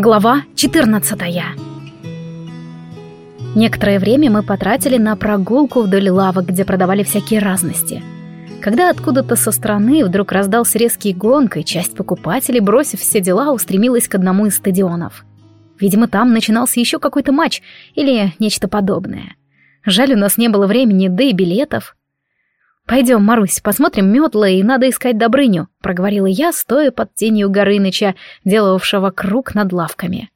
Глава 14 Некоторое время мы потратили на прогулку вдоль лавок, где продавали всякие разности. Когда откуда-то со стороны вдруг раздался резкий гонг, и часть покупателей, бросив все дела, устремилась к одному из стадионов. Видимо, там начинался еще какой-то матч или нечто подобное. Жаль, у нас не было времени, да и билетов. «Пойдем, Марусь, посмотрим метла, и надо искать Добрыню», — проговорила я, стоя под тенью Горыныча, делавшего круг над лавками.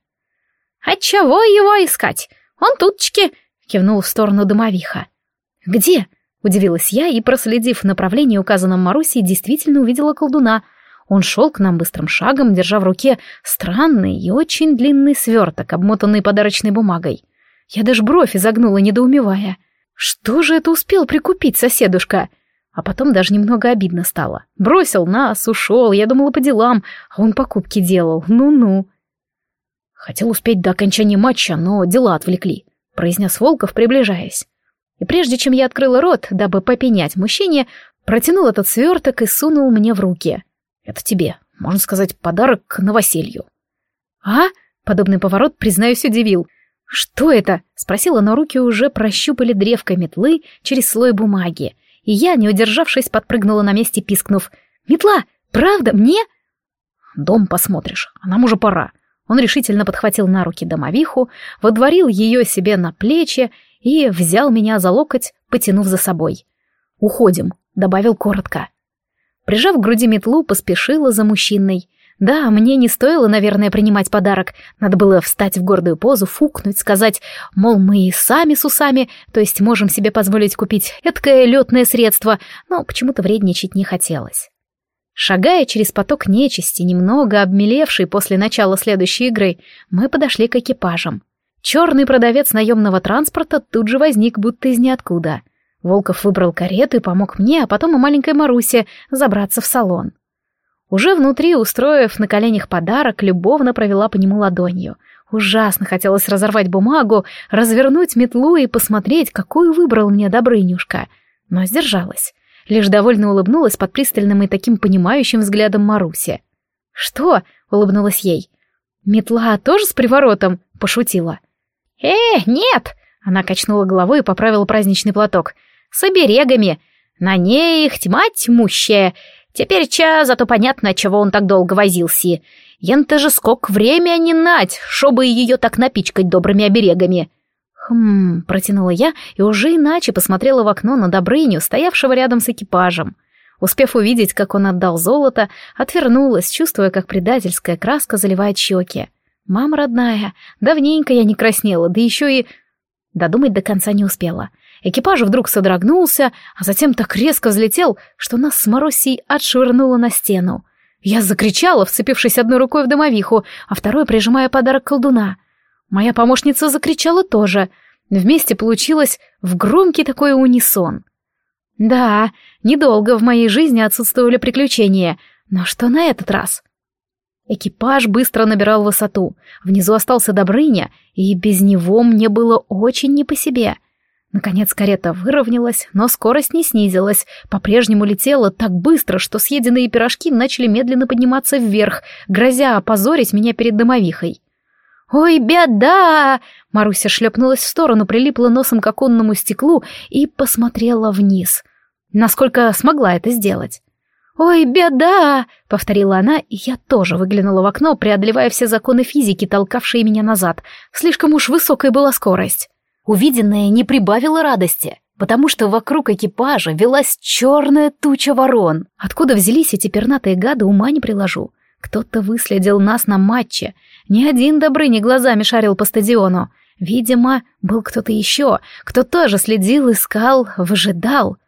«А чего его искать? Он тутчки!» — кивнул в сторону домовиха. «Где?» — удивилась я и, проследив в направлении, указанном Марусей, действительно увидела колдуна. Он шел к нам быстрым шагом, держа в руке странный и очень длинный сверток, обмотанный подарочной бумагой. Я даже бровь изогнула, недоумевая. «Что же это успел прикупить соседушка?» А потом даже немного обидно стало. Бросил нас, ушел, я думала по делам, а он покупки делал. Ну-ну. Хотел успеть до окончания матча, но дела отвлекли, произнес Волков, приближаясь. И прежде чем я открыла рот, дабы попенять мужчине, протянул этот сверток и сунул мне в руки. Это тебе, можно сказать, подарок к новоселью. А? Подобный поворот, признаюсь, удивил. «Что это?» — спросила, но руки уже прощупали древко метлы через слой бумаги, и я, не удержавшись, подпрыгнула на месте, пискнув. «Метла! Правда? Мне?» «Дом посмотришь, а нам уже пора». Он решительно подхватил на руки домовиху, водворил ее себе на плечи и взял меня за локоть, потянув за собой. «Уходим», — добавил коротко. Прижав к груди метлу, поспешила за мужчиной. Да, мне не стоило, наверное, принимать подарок. Надо было встать в гордую позу, фукнуть, сказать, мол, мы и сами с усами, то есть можем себе позволить купить эткое летное средство, но почему-то вредничать не хотелось. Шагая через поток нечисти, немного обмелевший после начала следующей игры, мы подошли к экипажам. Черный продавец наемного транспорта тут же возник, будто из ниоткуда. Волков выбрал карету и помог мне, а потом и маленькой Марусе забраться в салон. Уже внутри, устроив на коленях подарок, любовно провела по нему ладонью. Ужасно хотелось разорвать бумагу, развернуть метлу и посмотреть, какую выбрал мне Добрынюшка. Но сдержалась. Лишь довольно улыбнулась под пристальным и таким понимающим взглядом Маруси. «Что?» — улыбнулась ей. «Метла тоже с приворотом?» — пошутила. «Э, нет!» — она качнула головой и поправила праздничный платок. «С оберегами. На ней их тьма тьмущая. Теперь ча, зато понятно, чего он так долго возился. Ента же скок время не нать, чтобы ее так напичкать добрыми оберегами. Хм, протянула я и уже иначе посмотрела в окно на Добрыню, стоявшего рядом с экипажем. Успев увидеть, как он отдал золото, отвернулась, чувствуя, как предательская краска заливает щеки. «Мама родная, давненько я не краснела, да еще и...» Додумать до конца не успела. Экипаж вдруг содрогнулся, а затем так резко взлетел, что нас с Марусей отшвырнуло на стену. Я закричала, вцепившись одной рукой в домовиху, а второй прижимая подарок колдуна. Моя помощница закричала тоже. Вместе получилось в громкий такой унисон. Да, недолго в моей жизни отсутствовали приключения, но что на этот раз? Экипаж быстро набирал высоту. Внизу остался Добрыня, и без него мне было очень не по себе — Наконец карета выровнялась, но скорость не снизилась, по-прежнему летела так быстро, что съеденные пирожки начали медленно подниматься вверх, грозя опозорить меня перед домовихой. «Ой, беда!» Маруся шлепнулась в сторону, прилипла носом к оконному стеклу и посмотрела вниз. Насколько смогла это сделать. «Ой, беда!» — повторила она, и я тоже выглянула в окно, преодолевая все законы физики, толкавшие меня назад. Слишком уж высокая была скорость. Увиденное не прибавило радости, потому что вокруг экипажа велась черная туча ворон. Откуда взялись эти пернатые гады, ума не приложу. Кто-то выследил нас на матче. Ни один Добрыни глазами шарил по стадиону. Видимо, был кто-то еще, кто тоже следил, искал, выжидал.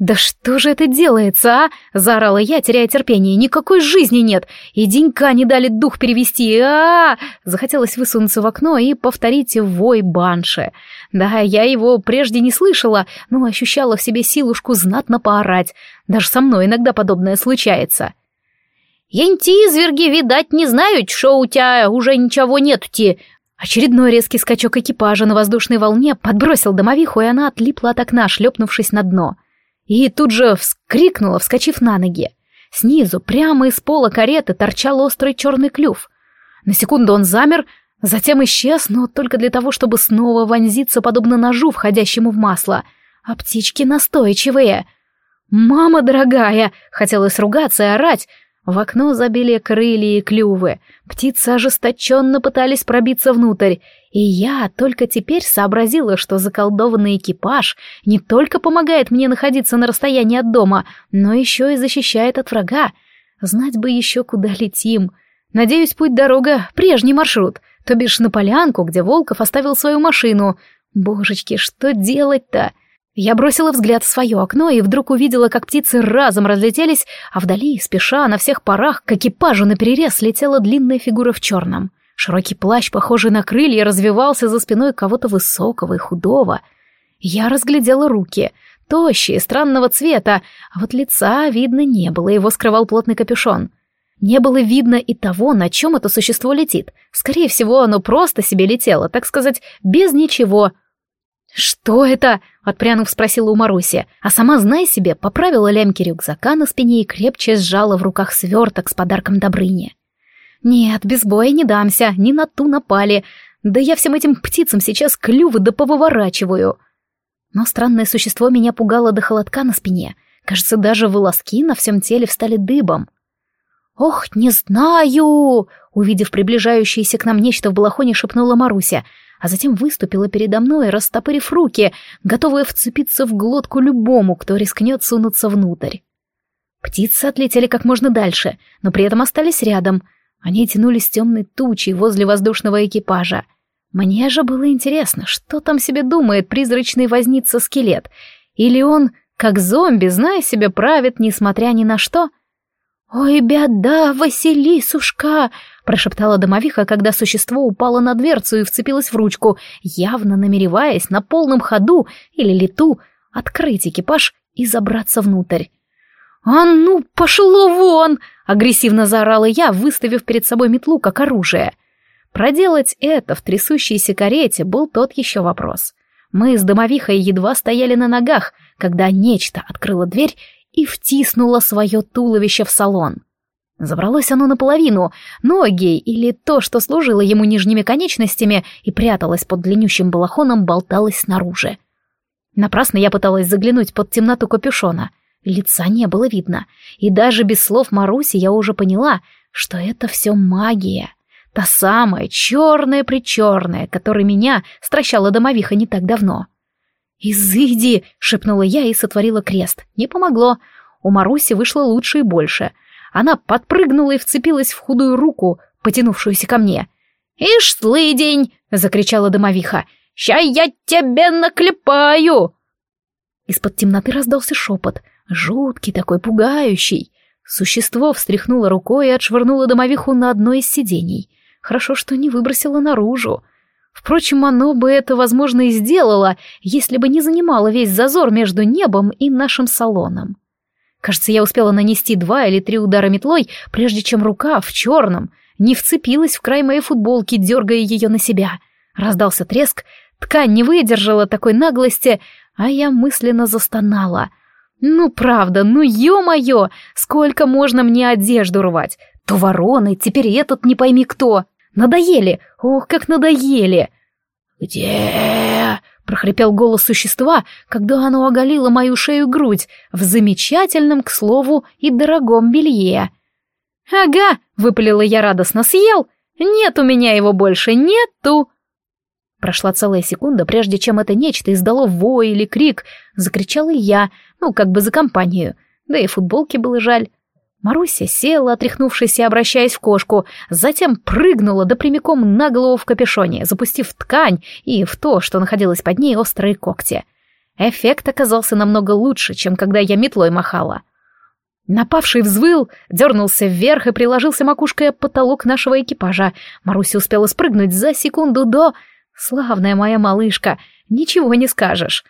«Да что же это делается, а?» — заорала я, теряя терпение. «Никакой жизни нет! И денька не дали дух перевести! а, -а, -а Захотелось высунуться в окно и повторить вой банши. Да, я его прежде не слышала, но ощущала в себе силушку знатно поорать. Даже со мной иногда подобное случается. «Янти, зверги, видать, не знают, что у тебя уже ничего нет-ти!» Очередной резкий скачок экипажа на воздушной волне подбросил домовиху, и она отлипла от окна, шлепнувшись на дно и тут же вскрикнула, вскочив на ноги. Снизу, прямо из пола кареты, торчал острый черный клюв. На секунду он замер, затем исчез, но только для того, чтобы снова вонзиться, подобно ножу, входящему в масло. А птички настойчивые. «Мама дорогая!» — хотелось ругаться и орать, в окно забили крылья и клювы, птицы ожесточенно пытались пробиться внутрь, и я только теперь сообразила, что заколдованный экипаж не только помогает мне находиться на расстоянии от дома, но еще и защищает от врага. Знать бы еще, куда летим. Надеюсь, путь-дорога — прежний маршрут, то бишь на полянку, где Волков оставил свою машину. Божечки, что делать-то? Я бросила взгляд в свое окно и вдруг увидела, как птицы разом разлетелись, а вдали, спеша на всех парах, к экипажу наперерез летела длинная фигура в черном. Широкий плащ, похожий на крылья, развивался за спиной кого-то высокого и худого. Я разглядела руки, тощие, странного цвета, а вот лица видно не было, его скрывал плотный капюшон. Не было видно и того, на чем это существо летит. Скорее всего, оно просто себе летело, так сказать, без ничего — «Что это?» — отпрянув, спросила у Маруси, а сама, зная себе, поправила лямки рюкзака на спине и крепче сжала в руках сверток с подарком Добрыни. «Нет, без боя не дамся, ни на ту напали. Да я всем этим птицам сейчас клювы да повыворачиваю». Но странное существо меня пугало до холодка на спине. Кажется, даже волоски на всем теле встали дыбом. «Ох, не знаю!» Увидев приближающееся к нам нечто в балахоне, шепнула Маруся — а затем выступила передо мной, растопырив руки, готовая вцепиться в глотку любому, кто рискнет сунуться внутрь. Птицы отлетели как можно дальше, но при этом остались рядом. Они тянулись темной тучей возле воздушного экипажа. Мне же было интересно, что там себе думает призрачный возница-скелет. Или он, как зомби, зная себя, правит, несмотря ни на что — «Ой, беда, Василисушка!» — прошептала домовиха, когда существо упало на дверцу и вцепилось в ручку, явно намереваясь на полном ходу или лету открыть экипаж и забраться внутрь. «А ну, пошло вон!» — агрессивно заорала я, выставив перед собой метлу как оружие. Проделать это в трясущейся карете был тот еще вопрос. Мы с домовихой едва стояли на ногах, когда нечто открыло дверь и втиснула свое туловище в салон. Забралось оно наполовину, ноги или то, что служило ему нижними конечностями и пряталось под длиннющим балахоном, болталось снаружи. Напрасно я пыталась заглянуть под темноту капюшона. Лица не было видно, и даже без слов Маруси я уже поняла, что это все магия. Та самая черная-причерная, которой меня стращала домовиха не так давно. «Изыди!» — шепнула я и сотворила крест. Не помогло. У Маруси вышло лучше и больше. Она подпрыгнула и вцепилась в худую руку, потянувшуюся ко мне. «Ишь, слыдень!» — закричала домовиха. «Ща я тебя наклепаю!» Из-под темноты раздался шепот, жуткий такой, пугающий. Существо встряхнуло рукой и отшвырнуло домовиху на одно из сидений. Хорошо, что не выбросило наружу. Впрочем, оно бы это, возможно, и сделало, если бы не занимало весь зазор между небом и нашим салоном. Кажется, я успела нанести два или три удара метлой, прежде чем рука в черном не вцепилась в край моей футболки, дергая ее на себя. Раздался треск, ткань не выдержала такой наглости, а я мысленно застонала. Ну, правда, ну ё-моё, сколько можно мне одежду рвать? То вороны, теперь этот не пойми кто. Надоели! Ох, как надоели!» «Где?» — прохрипел голос существа, когда оно оголило мою шею грудь в замечательном, к слову, и дорогом белье. «Ага!» — выпалила я радостно. «Съел? Нет у меня его больше, нету!» Прошла целая секунда, прежде чем это нечто издало вой или крик. Закричала я, ну, как бы за компанию. Да и футболки было жаль. Маруся села, отряхнувшись и обращаясь в кошку, затем прыгнула да прямиком на голову в капюшоне, запустив ткань и в то, что находилось под ней острые когти. Эффект оказался намного лучше, чем когда я метлой махала. Напавший взвыл, дернулся вверх и приложился макушкой об потолок нашего экипажа. Маруся успела спрыгнуть за секунду до... Славная моя малышка, ничего не скажешь.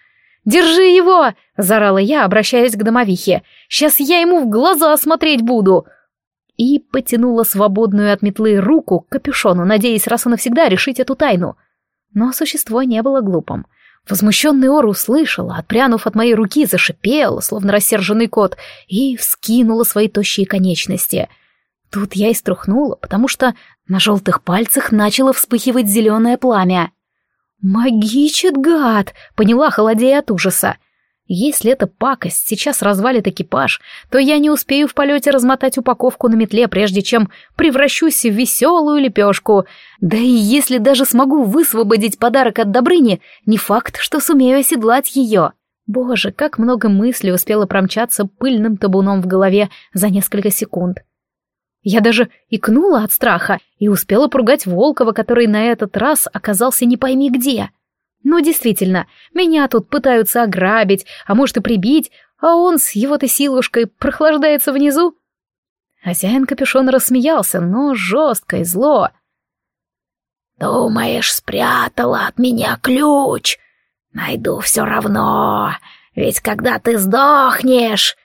«Держи его!» — заорала я, обращаясь к домовихе. «Сейчас я ему в глаза смотреть буду!» И потянула свободную от метлы руку к капюшону, надеясь раз и навсегда решить эту тайну. Но существо не было глупым. Возмущенный Ор услышал, отпрянув от моей руки, зашипел, словно рассерженный кот, и вскинула свои тощие конечности. Тут я и струхнула, потому что на желтых пальцах начало вспыхивать зеленое пламя. «Магичит, гад!» — поняла, холодея от ужаса. Если эта пакость сейчас развалит экипаж, то я не успею в полете размотать упаковку на метле, прежде чем превращусь в веселую лепешку. Да и если даже смогу высвободить подарок от Добрыни, не факт, что сумею оседлать ее. Боже, как много мыслей успела промчаться пыльным табуном в голове за несколько секунд. Я даже икнула от страха и успела поругать Волкова, который на этот раз оказался не пойми где. Ну, действительно, меня тут пытаются ограбить, а может и прибить, а он с его-то силушкой прохлаждается внизу. Хозяин капюшона рассмеялся, но жестко и зло. «Думаешь, спрятала от меня ключ? Найду все равно, ведь когда ты сдохнешь...»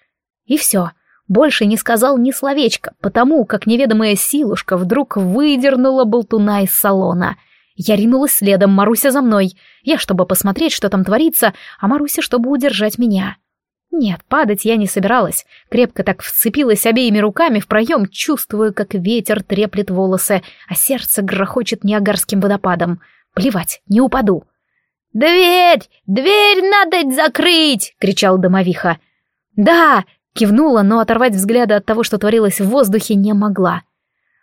И все, больше не сказал ни словечка, потому как неведомая силушка вдруг выдернула болтуна из салона. Я ринулась следом, Маруся за мной. Я, чтобы посмотреть, что там творится, а Маруся, чтобы удержать меня. Нет, падать я не собиралась. Крепко так вцепилась обеими руками в проем, чувствую, как ветер треплет волосы, а сердце грохочет неагарским водопадом. Плевать, не упаду. «Дверь! Дверь надо закрыть!» — кричал домовиха. «Да!» Кивнула, но оторвать взгляда от того, что творилось в воздухе, не могла.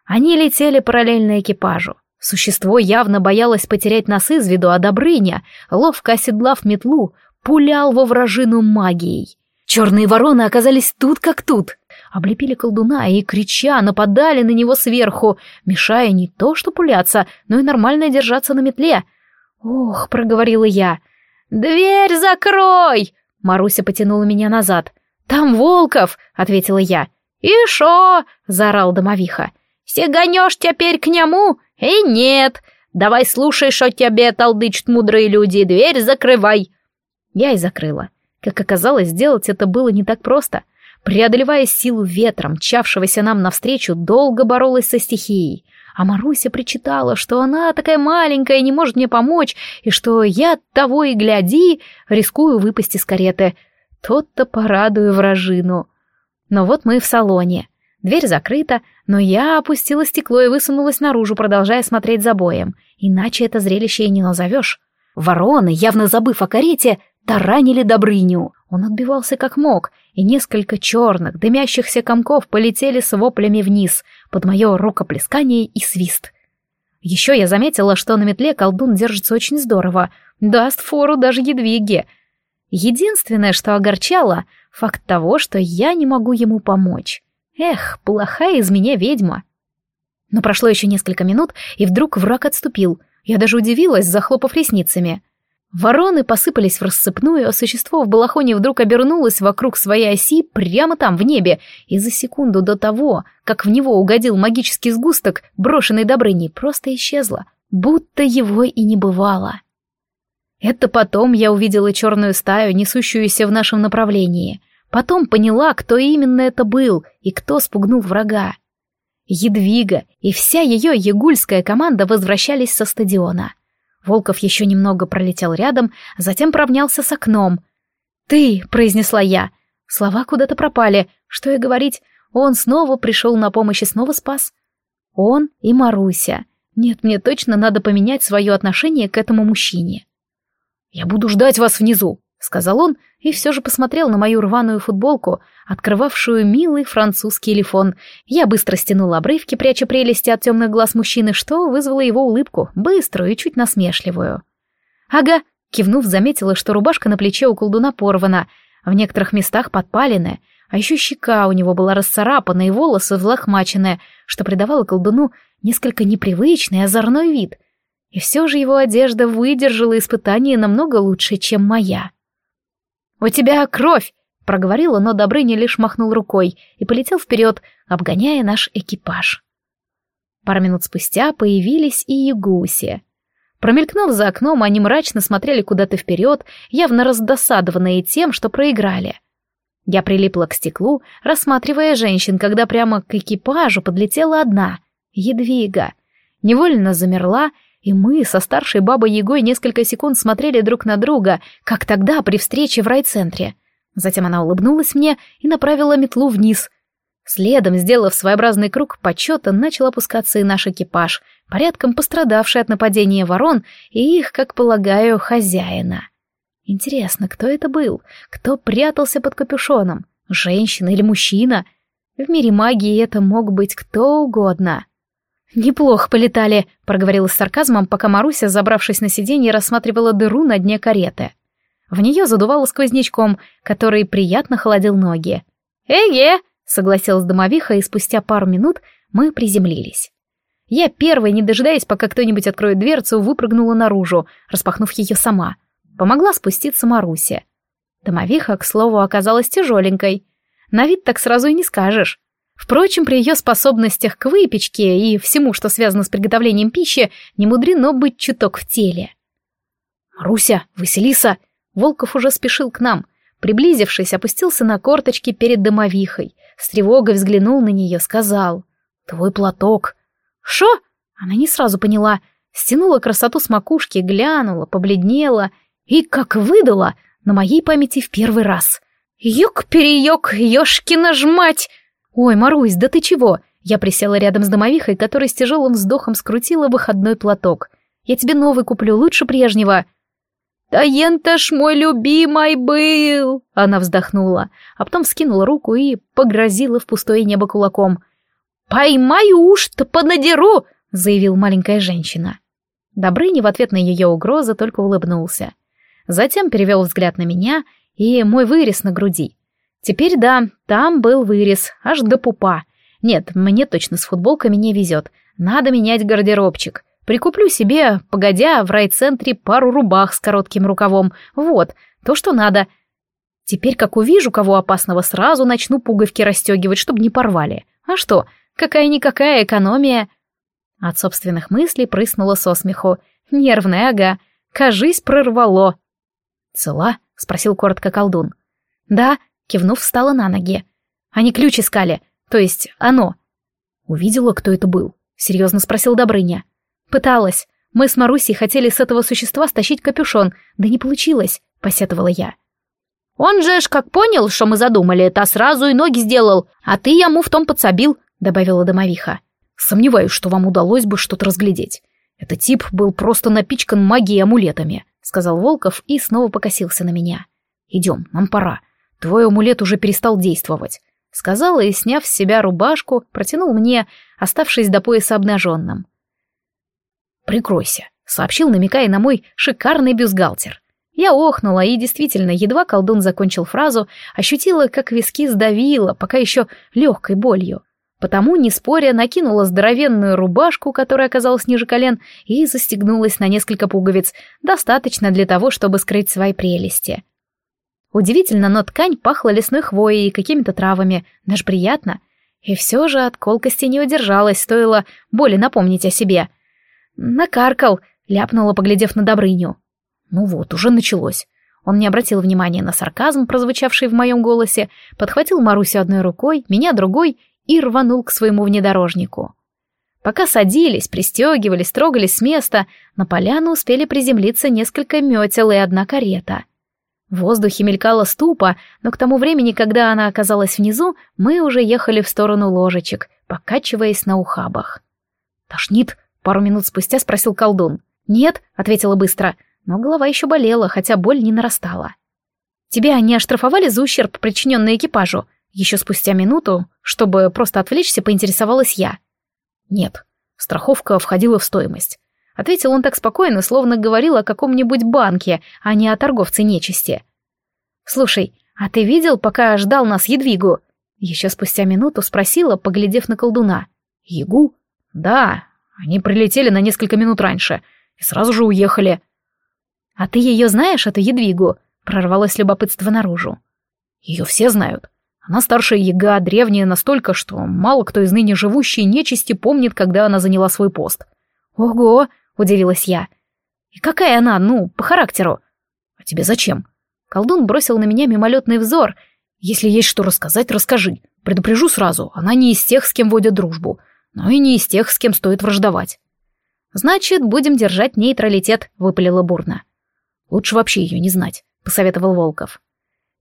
Они летели параллельно экипажу. Существо явно боялось потерять нас из виду, а Добрыня, ловко оседлав метлу, пулял во вражину магией. Черные вороны оказались тут как тут. Облепили колдуна и, крича, нападали на него сверху, мешая не то что пуляться, но и нормально держаться на метле. «Ох», — проговорила я. «Дверь закрой!» Маруся потянула меня назад. «Там Волков!» — ответила я. «И шо?» — заорал домовиха. «Сиганешь теперь к нему? И нет! Давай слушай, что тебе толдычат мудрые люди, дверь закрывай!» Я и закрыла. Как оказалось, сделать это было не так просто. Преодолевая силу ветра, мчавшегося нам навстречу, долго боролась со стихией. А Маруся причитала, что она такая маленькая, не может мне помочь, и что я того и гляди, рискую выпасть из кареты — тот-то порадую вражину. Но вот мы в салоне. Дверь закрыта, но я опустила стекло и высунулась наружу, продолжая смотреть за боем. Иначе это зрелище и не назовешь. Вороны, явно забыв о карете, таранили Добрыню. Он отбивался как мог, и несколько черных, дымящихся комков полетели с воплями вниз, под мое рукоплескание и свист. Еще я заметила, что на метле колдун держится очень здорово, даст фору даже едвиге, Единственное, что огорчало, факт того, что я не могу ему помочь. Эх, плохая из меня ведьма. Но прошло еще несколько минут, и вдруг враг отступил. Я даже удивилась, захлопав ресницами. Вороны посыпались в рассыпную, а существо в балахоне вдруг обернулось вокруг своей оси прямо там, в небе, и за секунду до того, как в него угодил магический сгусток, брошенный Добрыней, просто исчезло, будто его и не бывало. Это потом я увидела черную стаю, несущуюся в нашем направлении. Потом поняла, кто именно это был и кто спугнул врага. Едвига и вся ее ягульская команда возвращались со стадиона. Волков еще немного пролетел рядом, затем провнялся с окном. «Ты!» — произнесла я. Слова куда-то пропали. Что и говорить, он снова пришел на помощь и снова спас. Он и Маруся. Нет, мне точно надо поменять свое отношение к этому мужчине. «Я буду ждать вас внизу», — сказал он, и все же посмотрел на мою рваную футболку, открывавшую милый французский лифон. Я быстро стянула обрывки, пряча прелести от темных глаз мужчины, что вызвало его улыбку, быструю и чуть насмешливую. «Ага», — кивнув, заметила, что рубашка на плече у колдуна порвана, в некоторых местах подпалены, а еще щека у него была расцарапана и волосы взлохмачены, что придавало колдуну несколько непривычный озорной вид — и все же его одежда выдержала испытание намного лучше, чем моя. «У тебя кровь!» — проговорила, но Добрыня лишь махнул рукой и полетел вперед, обгоняя наш экипаж. Пару минут спустя появились и ягуси. Промелькнув за окном, они мрачно смотрели куда-то вперед, явно раздосадованные тем, что проиграли. Я прилипла к стеклу, рассматривая женщин, когда прямо к экипажу подлетела одна — Едвига. Невольно замерла и мы со старшей бабой Егой несколько секунд смотрели друг на друга, как тогда при встрече в райцентре. Затем она улыбнулась мне и направила метлу вниз. Следом, сделав своеобразный круг почета, начал опускаться и наш экипаж, порядком пострадавший от нападения ворон и их, как полагаю, хозяина. Интересно, кто это был? Кто прятался под капюшоном? Женщина или мужчина? В мире магии это мог быть кто угодно. «Неплохо полетали», — проговорила с сарказмом, пока Маруся, забравшись на сиденье, рассматривала дыру на дне кареты. В нее задувало сквознячком, который приятно холодил ноги. «Эге!» — согласилась домовиха, и спустя пару минут мы приземлились. Я первой, не дожидаясь, пока кто-нибудь откроет дверцу, выпрыгнула наружу, распахнув ее сама. Помогла спуститься Маруся. Домовиха, к слову, оказалась тяжеленькой. На вид так сразу и не скажешь. Впрочем, при ее способностях к выпечке и всему, что связано с приготовлением пищи, не мудрено быть чуток в теле. «Маруся, Василиса!» Волков уже спешил к нам. Приблизившись, опустился на корточки перед домовихой. С тревогой взглянул на нее, сказал. «Твой платок». «Шо?» Она не сразу поняла. Стянула красоту с макушки, глянула, побледнела и, как выдала, на моей памяти в первый раз. «Ёк-переёк, ёшкина ж мать!» «Ой, Марусь, да ты чего?» Я присела рядом с домовихой, которая с тяжелым вздохом скрутила выходной платок. «Я тебе новый куплю, лучше прежнего». «Да ента ж мой любимый был!» Она вздохнула, а потом скинула руку и погрозила в пустое небо кулаком. «Поймаю уж-то понадеру!» — заявил маленькая женщина. Добрыня в ответ на ее угрозы только улыбнулся. Затем перевел взгляд на меня и мой вырез на груди. Теперь да, там был вырез, аж до пупа. Нет, мне точно с футболками не везет. Надо менять гардеробчик. Прикуплю себе, погодя, в райцентре пару рубах с коротким рукавом. Вот, то, что надо. Теперь, как увижу кого опасного, сразу начну пуговки расстегивать, чтобы не порвали. А что, какая-никакая экономия. От собственных мыслей прыснула со смеху. Нервная, ага. Кажись, прорвало. «Цела?» — спросил коротко колдун. «Да», Кивнув, встала на ноги. Они ключ искали, то есть оно. Увидела, кто это был? Серьезно спросил Добрыня. Пыталась. Мы с Марусей хотели с этого существа стащить капюшон, да не получилось, посетовала я. Он же ж как понял, что мы задумали, то сразу и ноги сделал, а ты ему в том подсобил, добавила домовиха. Сомневаюсь, что вам удалось бы что-то разглядеть. Этот тип был просто напичкан магией амулетами, сказал Волков и снова покосился на меня. Идем, нам пора. Твой амулет уже перестал действовать. Сказала и, сняв с себя рубашку, протянул мне, оставшись до пояса обнаженным. «Прикройся», — сообщил, намекая на мой шикарный бюстгальтер. Я охнула и действительно, едва колдун закончил фразу, ощутила, как виски сдавило, пока еще легкой болью. Потому, не споря, накинула здоровенную рубашку, которая оказалась ниже колен, и застегнулась на несколько пуговиц, достаточно для того, чтобы скрыть свои прелести. Удивительно, но ткань пахла лесной хвоей и какими-то травами, даже приятно. И все же от колкости не удержалась, стоило боли напомнить о себе. «Накаркал», — ляпнула, поглядев на Добрыню. Ну вот, уже началось. Он не обратил внимания на сарказм, прозвучавший в моем голосе, подхватил Марусю одной рукой, меня другой и рванул к своему внедорожнику. Пока садились, пристегивались, трогались с места, на поляну успели приземлиться несколько метел и одна карета — в воздухе мелькала ступа, но к тому времени, когда она оказалась внизу, мы уже ехали в сторону ложечек, покачиваясь на ухабах. «Тошнит?» — пару минут спустя спросил колдун. «Нет», — ответила быстро, но голова еще болела, хотя боль не нарастала. «Тебя не оштрафовали за ущерб, причиненный экипажу?» Еще спустя минуту, чтобы просто отвлечься, поинтересовалась я. «Нет, страховка входила в стоимость. Ответил он так спокойно, словно говорил о каком-нибудь банке, а не о торговце нечисти. «Слушай, а ты видел, пока ждал нас Едвигу?» Еще спустя минуту спросила, поглядев на колдуна. «Ягу?» «Да, они прилетели на несколько минут раньше и сразу же уехали». «А ты ее знаешь, эту Едвигу?» Прорвалось любопытство наружу. «Ее все знают. Она старшая яга, древняя настолько, что мало кто из ныне живущей нечисти помнит, когда она заняла свой пост». «Ого!» — удивилась я. «И какая она, ну, по характеру?» «А тебе зачем?» Колдун бросил на меня мимолетный взор. «Если есть что рассказать, расскажи. Предупрежу сразу, она не из тех, с кем водят дружбу, но и не из тех, с кем стоит враждовать». «Значит, будем держать нейтралитет», — выпалила бурно. «Лучше вообще ее не знать», — посоветовал Волков.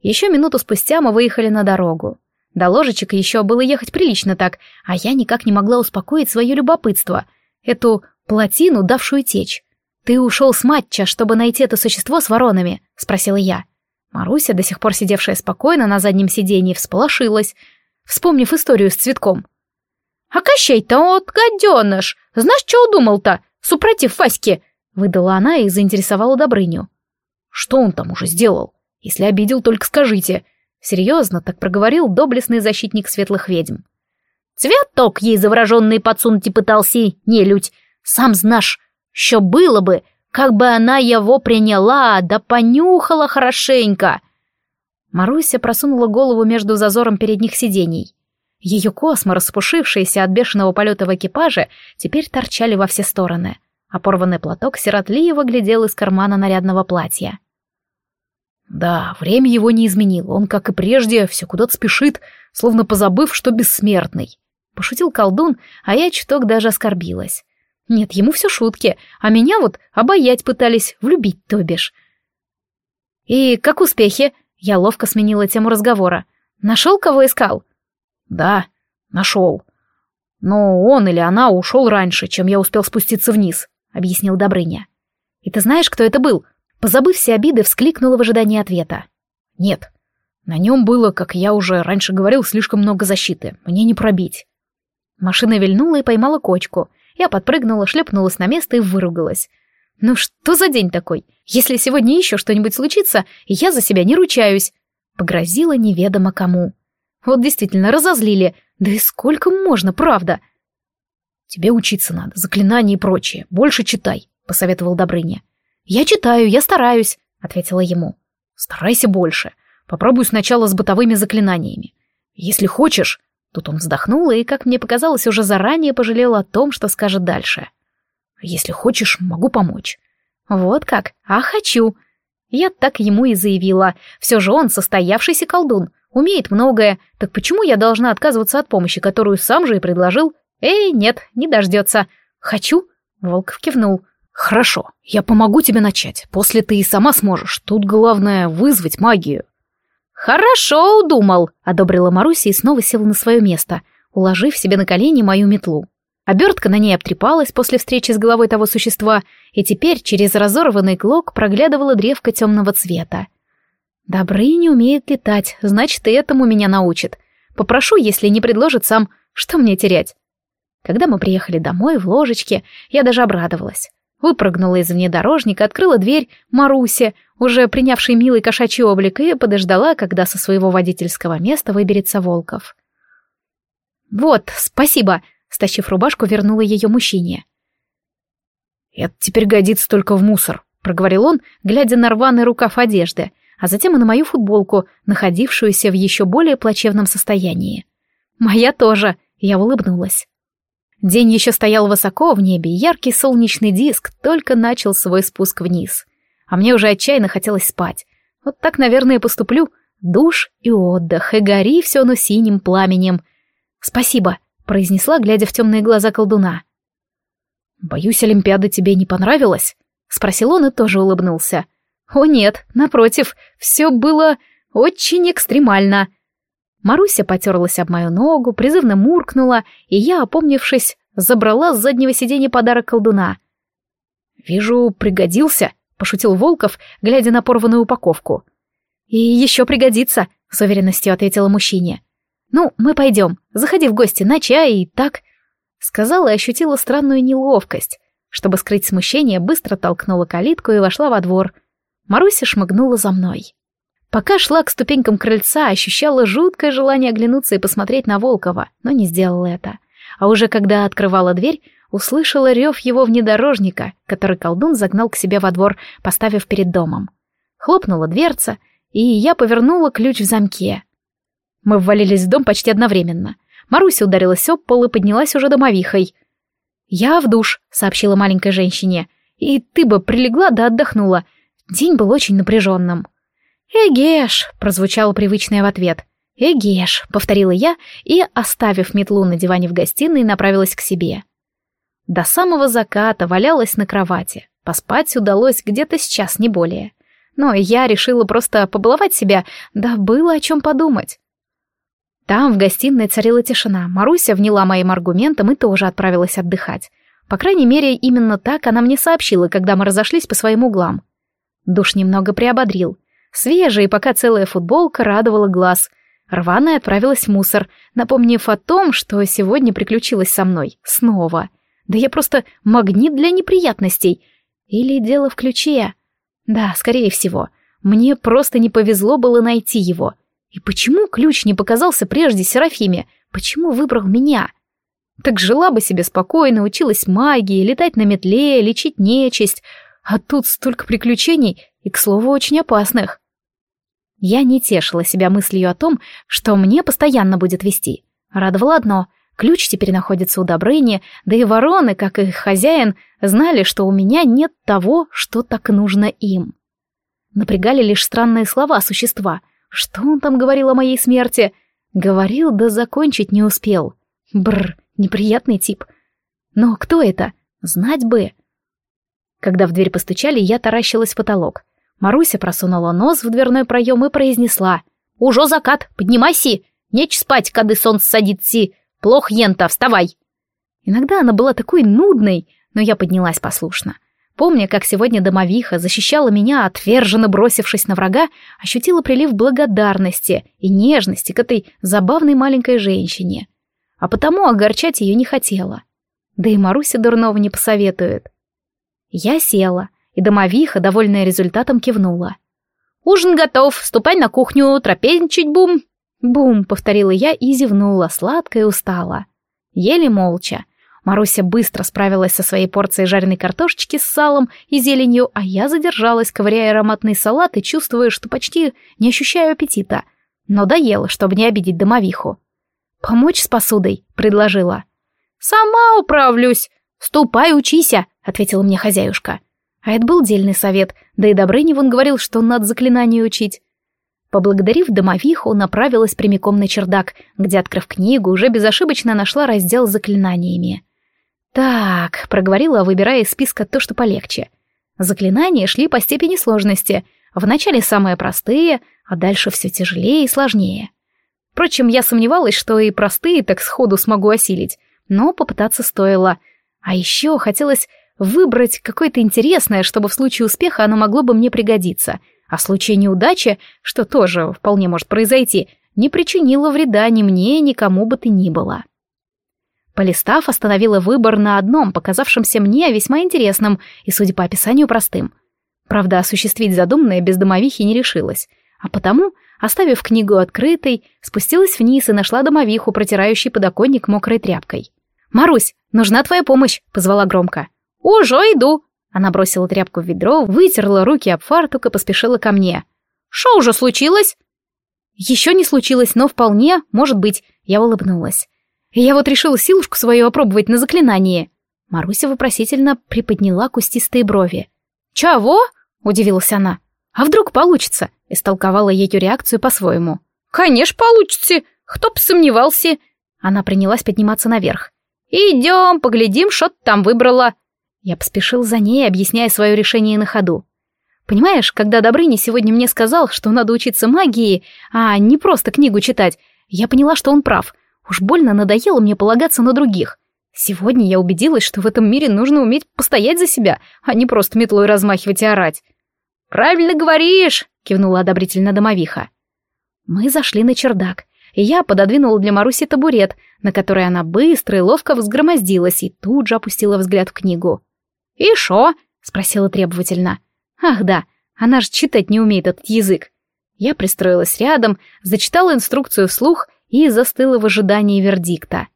Еще минуту спустя мы выехали на дорогу. До ложечек еще было ехать прилично так, а я никак не могла успокоить свое любопытство. Эту плотину, давшую течь. «Ты ушел с матча, чтобы найти это существо с воронами?» — спросила я. Маруся, до сих пор сидевшая спокойно на заднем сиденье, всполошилась, вспомнив историю с цветком. «А Кощей-то вот гаденыш! Знаешь, что удумал-то? Супротив Васьки!» — выдала она и заинтересовала Добрыню. «Что он там уже сделал? Если обидел, только скажите!» Серьезно так проговорил доблестный защитник светлых ведьм. «Цветок ей завороженный подсунуть и пытался, нелюдь! Сам знаешь, что было бы, как бы она его приняла, да понюхала хорошенько!» Маруся просунула голову между зазором передних сидений. Ее космы, распушившиеся от бешеного полета в экипаже, теперь торчали во все стороны, а порванный платок сиротливо глядел из кармана нарядного платья. Да, время его не изменило, он, как и прежде, все куда-то спешит, словно позабыв, что бессмертный. Пошутил колдун, а я чуток даже оскорбилась. Нет, ему все шутки, а меня вот обаять пытались, влюбить, то бишь. «И как успехи?» Я ловко сменила тему разговора. «Нашел, кого искал?» «Да, нашел. Но он или она ушел раньше, чем я успел спуститься вниз», — объяснил Добрыня. «И ты знаешь, кто это был?» Позабыв все обиды, вскликнула в ожидании ответа. «Нет. На нем было, как я уже раньше говорил, слишком много защиты. Мне не пробить». Машина вильнула и поймала кочку. Я подпрыгнула, шлепнулась на место и выругалась. «Ну что за день такой? Если сегодня еще что-нибудь случится, я за себя не ручаюсь!» Погрозила неведомо кому. Вот действительно, разозлили. Да и сколько можно, правда? «Тебе учиться надо, заклинания и прочее. Больше читай», — посоветовал Добрыня. «Я читаю, я стараюсь», — ответила ему. «Старайся больше. Попробуй сначала с бытовыми заклинаниями. Если хочешь...» Тут он вздохнул и, как мне показалось, уже заранее пожалел о том, что скажет дальше. «Если хочешь, могу помочь». «Вот как? А хочу!» Я так ему и заявила. Все же он состоявшийся колдун, умеет многое, так почему я должна отказываться от помощи, которую сам же и предложил? Эй, нет, не дождется. «Хочу?» — Волков кивнул. «Хорошо, я помогу тебе начать. После ты и сама сможешь. Тут главное — вызвать магию». «Хорошо удумал», — одобрила Маруся и снова села на свое место, уложив себе на колени мою метлу. Обертка на ней обтрепалась после встречи с головой того существа, и теперь через разорванный клок проглядывала древко темного цвета. «Добрый не умеет летать, значит, и этому меня научит. Попрошу, если не предложит сам, что мне терять?» Когда мы приехали домой в ложечке, я даже обрадовалась. Выпрыгнула из внедорожника, открыла дверь Марусе, уже принявшей милый кошачий облик, и подождала, когда со своего водительского места выберется Волков. «Вот, спасибо!» — стащив рубашку, вернула ее мужчине. «Это теперь годится только в мусор», — проговорил он, глядя на рваный рукав одежды, а затем и на мою футболку, находившуюся в еще более плачевном состоянии. «Моя тоже», — я улыбнулась. День еще стоял высоко в небе, яркий солнечный диск только начал свой спуск вниз. А мне уже отчаянно хотелось спать. Вот так, наверное, поступлю. Душ и отдых, и гори все оно синим пламенем. «Спасибо», — произнесла, глядя в темные глаза колдуна. «Боюсь, Олимпиада тебе не понравилась?» — спросил он и тоже улыбнулся. «О нет, напротив, все было очень экстремально. Маруся потерлась об мою ногу, призывно муркнула, и я, опомнившись, забрала с заднего сиденья подарок колдуна. «Вижу, пригодился», — пошутил Волков, глядя на порванную упаковку. «И еще пригодится», — с уверенностью ответила мужчине. «Ну, мы пойдем, заходи в гости на чай и так», — сказала и ощутила странную неловкость. Чтобы скрыть смущение, быстро толкнула калитку и вошла во двор. Маруся шмыгнула за мной. Пока шла к ступенькам крыльца, ощущала жуткое желание оглянуться и посмотреть на Волкова, но не сделала это. А уже когда открывала дверь, услышала рев его внедорожника, который колдун загнал к себе во двор, поставив перед домом. Хлопнула дверца, и я повернула ключ в замке. Мы ввалились в дом почти одновременно. Маруся ударилась об пол и поднялась уже домовихой. «Я в душ», — сообщила маленькой женщине. «И ты бы прилегла да отдохнула. День был очень напряженным». «Эгеш!» — прозвучало привычное в ответ. «Эгеш!» — повторила я и, оставив метлу на диване в гостиной, направилась к себе. До самого заката валялась на кровати. Поспать удалось где-то сейчас, не более. Но я решила просто побаловать себя, да было о чем подумать. Там, в гостиной, царила тишина. Маруся вняла моим аргументам и тоже отправилась отдыхать. По крайней мере, именно так она мне сообщила, когда мы разошлись по своим углам. Душ немного приободрил. Свежая и пока целая футболка радовала глаз. Рваная отправилась в мусор, напомнив о том, что сегодня приключилось со мной. Снова. Да я просто магнит для неприятностей. Или дело в ключе. Да, скорее всего. Мне просто не повезло было найти его. И почему ключ не показался прежде Серафиме? Почему выбрал меня? Так жила бы себе спокойно, училась магии, летать на метле, лечить нечисть. А тут столько приключений и, к слову, очень опасных. Я не тешила себя мыслью о том, что мне постоянно будет вести. Радовало одно — ключ теперь находится у Добрыни, да и вороны, как их хозяин, знали, что у меня нет того, что так нужно им. Напрягали лишь странные слова существа. Что он там говорил о моей смерти? Говорил, да закончить не успел. Бррр, неприятный тип. Но кто это? Знать бы. Когда в дверь постучали, я таращилась в потолок. Маруся просунула нос в дверной проем и произнесла. «Ужо закат, поднимайся! Неч спать, кады солнце садится! Плох ента, вставай!» Иногда она была такой нудной, но я поднялась послушно. Помня, как сегодня домовиха защищала меня, отверженно бросившись на врага, ощутила прилив благодарности и нежности к этой забавной маленькой женщине. А потому огорчать ее не хотела. Да и Маруся дурного не посоветует. Я села, и домовиха, довольная результатом, кивнула. «Ужин готов, ступай на кухню, трапезничать, бум!» «Бум!» — повторила я и зевнула, сладко и устала. Еле молча. Маруся быстро справилась со своей порцией жареной картошечки с салом и зеленью, а я задержалась, ковыряя ароматный салат и чувствуя, что почти не ощущаю аппетита. Но доела, чтобы не обидеть домовиху. «Помочь с посудой?» — предложила. «Сама управлюсь. Ступай, учися», — ответила мне хозяюшка. А это был дельный совет, да и Добрынев он говорил, что надо заклинание учить. Поблагодарив домовиху, направилась прямиком на чердак, где, открыв книгу, уже безошибочно нашла раздел с заклинаниями. «Так», — проговорила, выбирая из списка то, что полегче. Заклинания шли по степени сложности. Вначале самые простые, а дальше все тяжелее и сложнее. Впрочем, я сомневалась, что и простые так сходу смогу осилить, но попытаться стоило. А еще хотелось Выбрать какое-то интересное, чтобы в случае успеха оно могло бы мне пригодиться, а в случае неудачи, что тоже вполне может произойти, не причинило вреда ни мне, ни кому бы то ни было. Полистав, остановила выбор на одном, показавшемся мне весьма интересным и, судя по описанию, простым. Правда, осуществить задуманное без домовихи не решилась, а потому, оставив книгу открытой, спустилась вниз и нашла домовиху, протирающей подоконник мокрой тряпкой. «Марусь, нужна твоя помощь!» — позвала громко. «Уже иду!» Она бросила тряпку в ведро, вытерла руки об фартук и поспешила ко мне. «Что уже случилось?» «Еще не случилось, но вполне, может быть», — я улыбнулась. «Я вот решила силушку свою опробовать на заклинании». Маруся вопросительно приподняла кустистые брови. «Чего?» — удивилась она. «А вдруг получится?» — истолковала ее реакцию по-своему. «Конечно получится! Кто бы сомневался!» Она принялась подниматься наверх. «Идем, поглядим, что ты там выбрала!» Я поспешил за ней, объясняя свое решение на ходу. Понимаешь, когда Добрыня сегодня мне сказал, что надо учиться магии, а не просто книгу читать, я поняла, что он прав. Уж больно надоело мне полагаться на других. Сегодня я убедилась, что в этом мире нужно уметь постоять за себя, а не просто метлой размахивать и орать. «Правильно говоришь!» — кивнула одобрительно домовиха. Мы зашли на чердак, и я пододвинула для Маруси табурет, на который она быстро и ловко взгромоздилась и тут же опустила взгляд в книгу. «И шо?» — спросила требовательно. «Ах да, она же читать не умеет этот язык». Я пристроилась рядом, зачитала инструкцию вслух и застыла в ожидании вердикта.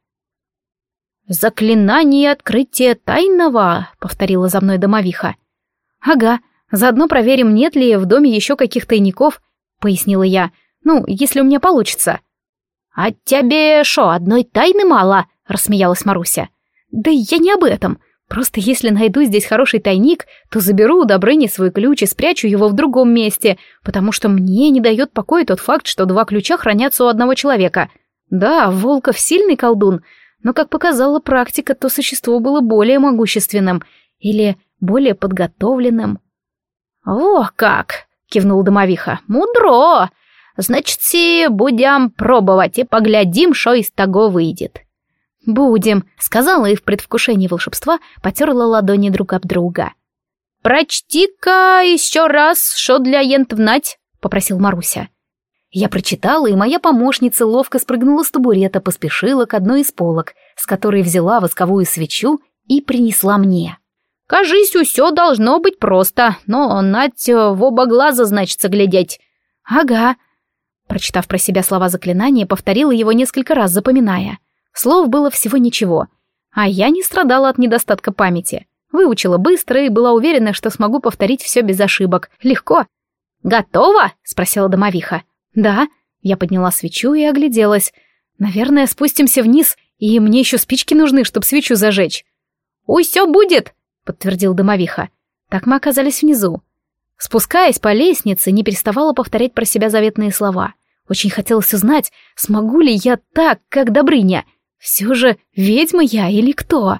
«Заклинание открытия тайного», — повторила за мной домовиха. «Ага, заодно проверим, нет ли в доме еще каких тайников», — пояснила я. «Ну, если у меня получится». «А тебе шо, одной тайны мало?» — рассмеялась Маруся. «Да я не об этом. Просто если найду здесь хороший тайник, то заберу у Добрыни свой ключ и спрячу его в другом месте, потому что мне не дает покоя тот факт, что два ключа хранятся у одного человека. Да, Волков сильный колдун, но, как показала практика, то существо было более могущественным или более подготовленным. «О, как!» — кивнул домовиха. «Мудро! Значит, будем пробовать и поглядим, что из того выйдет. «Будем», — сказала и в предвкушении волшебства потерла ладони друг об друга. «Прочти-ка еще раз, что для ент внать», — попросил Маруся. Я прочитала, и моя помощница ловко спрыгнула с табурета, поспешила к одной из полок, с которой взяла восковую свечу и принесла мне. «Кажись, все должно быть просто, но нать в оба глаза, значится, глядеть». «Ага». Прочитав про себя слова заклинания, повторила его несколько раз, запоминая — Слов было всего ничего, а я не страдала от недостатка памяти. Выучила быстро и была уверена, что смогу повторить все без ошибок. Легко. «Готово?» — спросила домовиха. «Да». Я подняла свечу и огляделась. «Наверное, спустимся вниз, и мне еще спички нужны, чтобы свечу зажечь». «Уй, все будет!» — подтвердил домовиха. Так мы оказались внизу. Спускаясь по лестнице, не переставала повторять про себя заветные слова. Очень хотелось узнать, смогу ли я так, как Добрыня — все же ведьма я или кто?